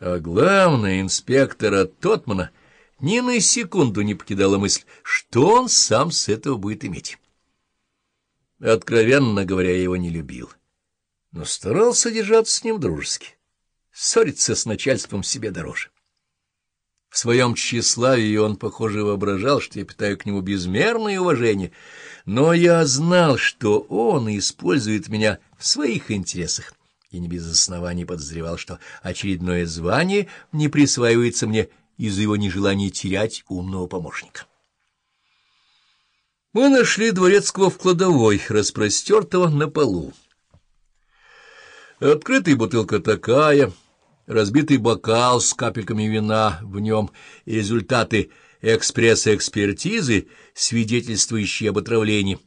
А главное, инспектора Тотмана ни на секунду не покидала мысль, что он сам с этого будет иметь. Откровенно говоря, его не любил, но старался держаться с ним дружески. Ссориться с начальством себе дороже. В своем тщеславии он, похоже, воображал, что я питаю к нему безмерное уважение, но я знал, что он использует меня в своих интересах, и не без оснований подозревал, что очередное звание не присваивается мне из-за его нежелания терять умного помощника. Мы нашли дворецкого в кладовой, распростертого на полу. Открытая бутылка такая разбитый бокал с капельками вина в нем результаты экспресс-экспертизы, свидетельствующие об отравлении,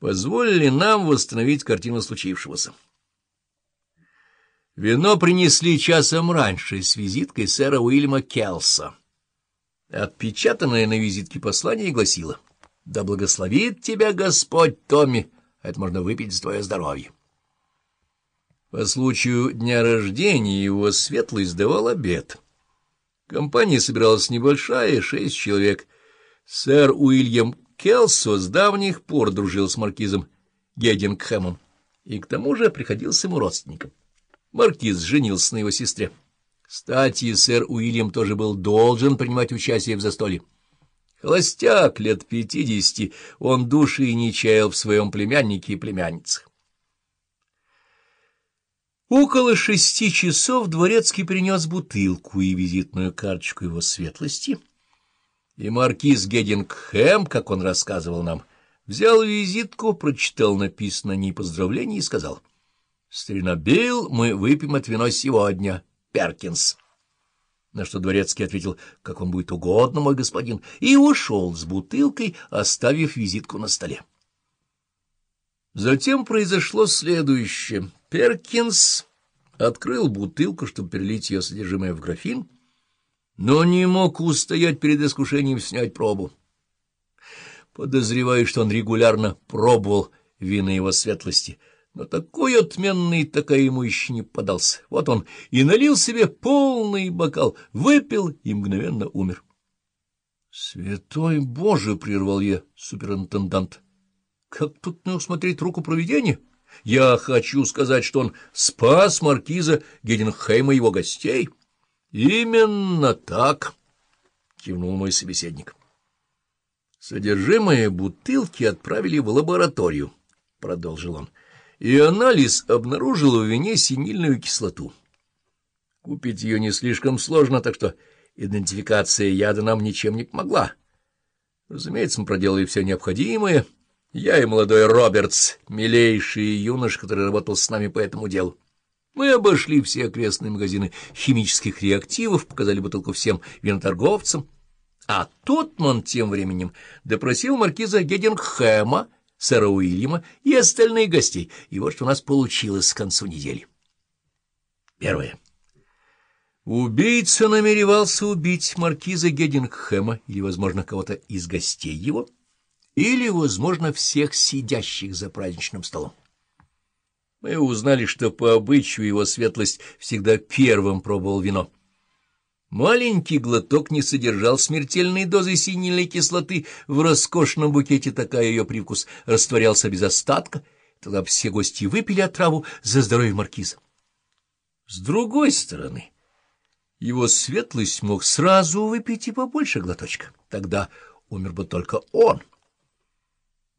позволили нам восстановить картину случившегося. Вино принесли часом раньше с визиткой сэра Уильяма Келса. Отпечатанное на визитке послание гласило «Да благословит тебя Господь, Томми, это можно выпить за твое здоровье». По случаю дня рождения его светлость давал обед. Компания собиралась небольшая, шесть человек. Сэр Уильям Келсо с давних пор дружил с маркизом Геддингхэмом и к тому же приходился ему родственником. Маркиз женился на его сестре. Кстати, сэр Уильям тоже был должен принимать участие в застолье. Холостяк лет пятидесяти, он души не чаял в своем племяннике и племянницах. Около шести часов дворецкий принес бутылку и визитную карточку его светлости, и маркиз Геддингхэм, как он рассказывал нам, взял визитку, прочитал написанное на ней поздравление и сказал, «Старина мы выпьем от вино сегодня, Перкинс». На что дворецкий ответил, как он будет угодно, мой господин, и ушел с бутылкой, оставив визитку на столе. Затем произошло следующее. Перкинс открыл бутылку, чтобы перелить ее содержимое в графин, но не мог устоять перед искушением снять пробу. Подозреваю, что он регулярно пробовал вина его светлости, но такой отменный такая ему еще не подался. Вот он и налил себе полный бокал, выпил и мгновенно умер. — Святой Боже! — прервал я суперинтендант. — Как тут не усмотреть руку провидения? — я хочу сказать, что он спас маркиза Геденхейма и его гостей. — Именно так, — кивнул мой собеседник. Содержимое бутылки отправили в лабораторию, — продолжил он, — и анализ обнаружил в вине синильную кислоту. Купить ее не слишком сложно, так что идентификация яда нам ничем не помогла. Разумеется, мы проделали все необходимое — я и молодой Робертс, милейший юнош, который работал с нами по этому делу. Мы обошли все окрестные магазины химических реактивов, показали бутылку всем виноторговцам. А Тотман тем временем допросил маркиза Гедингхэма, сэра Уильяма и остальных гостей. И вот что у нас получилось к концу недели. Первое. Убийца намеревался убить маркиза Гедингхэма или, возможно, кого-то из гостей его — или, возможно, всех сидящих за праздничным столом. Мы узнали, что по обычаю его светлость всегда первым пробовал вино. Маленький глоток не содержал смертельной дозы синильной кислоты, в роскошном букете такая ее привкус растворялся без остатка, тогда все гости выпили отраву за здоровье маркиза. С другой стороны, его светлость мог сразу выпить и побольше глоточка, тогда умер бы только он.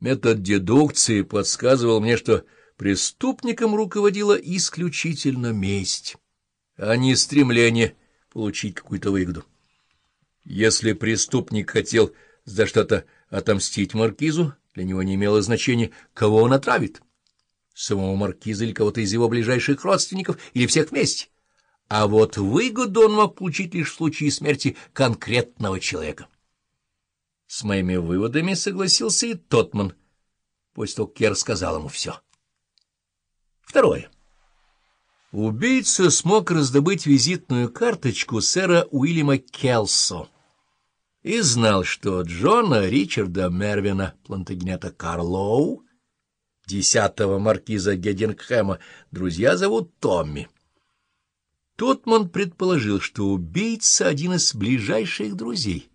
Метод дедукции подсказывал мне, что преступником руководила исключительно месть, а не стремление получить какую-то выгоду. Если преступник хотел за что-то отомстить маркизу, для него не имело значения, кого он отравит — самого маркиза или кого-то из его ближайших родственников, или всех вместе. А вот выгоду он мог получить лишь в случае смерти конкретного человека. С моими выводами согласился и Тотман, после того, как я рассказал ему все. Второе. Убийца смог раздобыть визитную карточку сэра Уильяма Келсо и знал, что Джона Ричарда Мервина Плантагенета Карлоу, десятого маркиза Геддингхэма, друзья зовут Томми. Тотман предположил, что убийца — один из ближайших друзей,